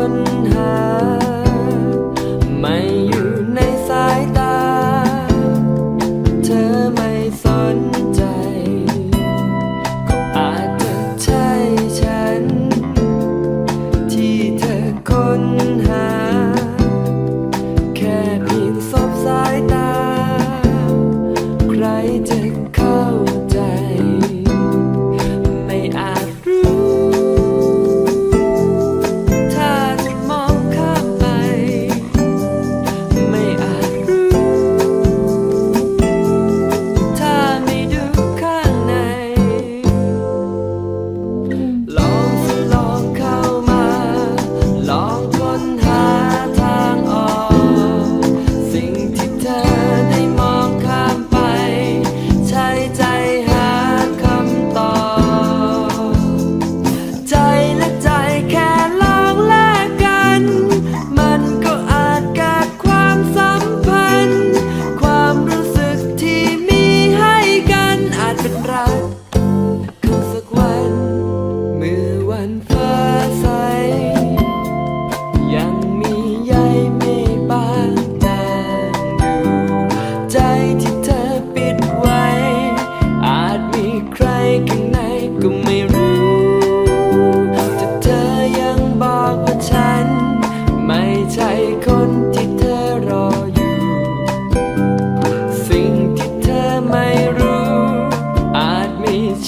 xuân hạ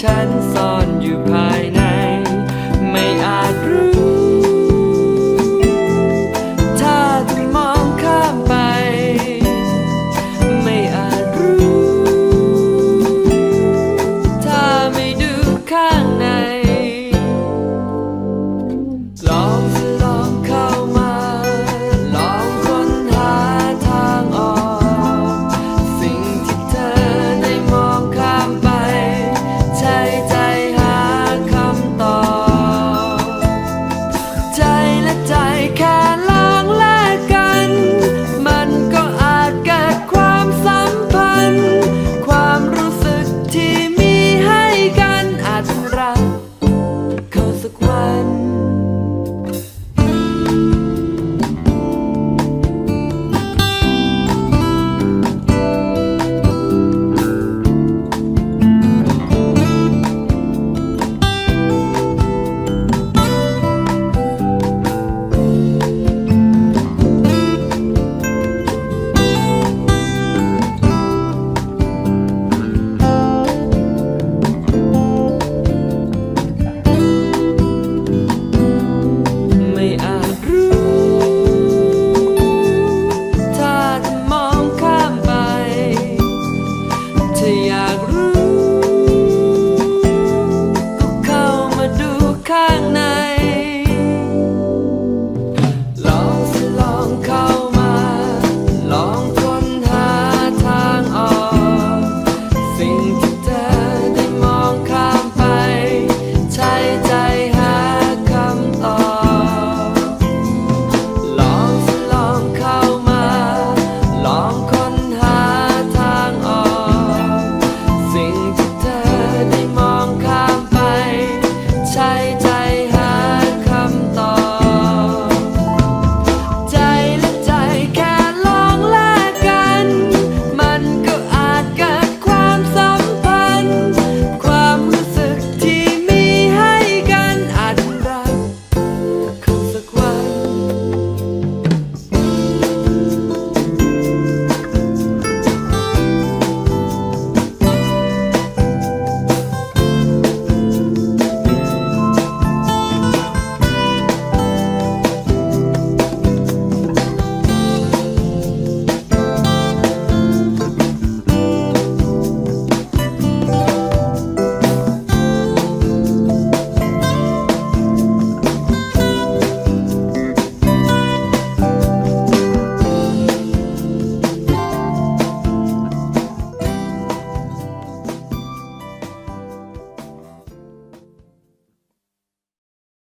chance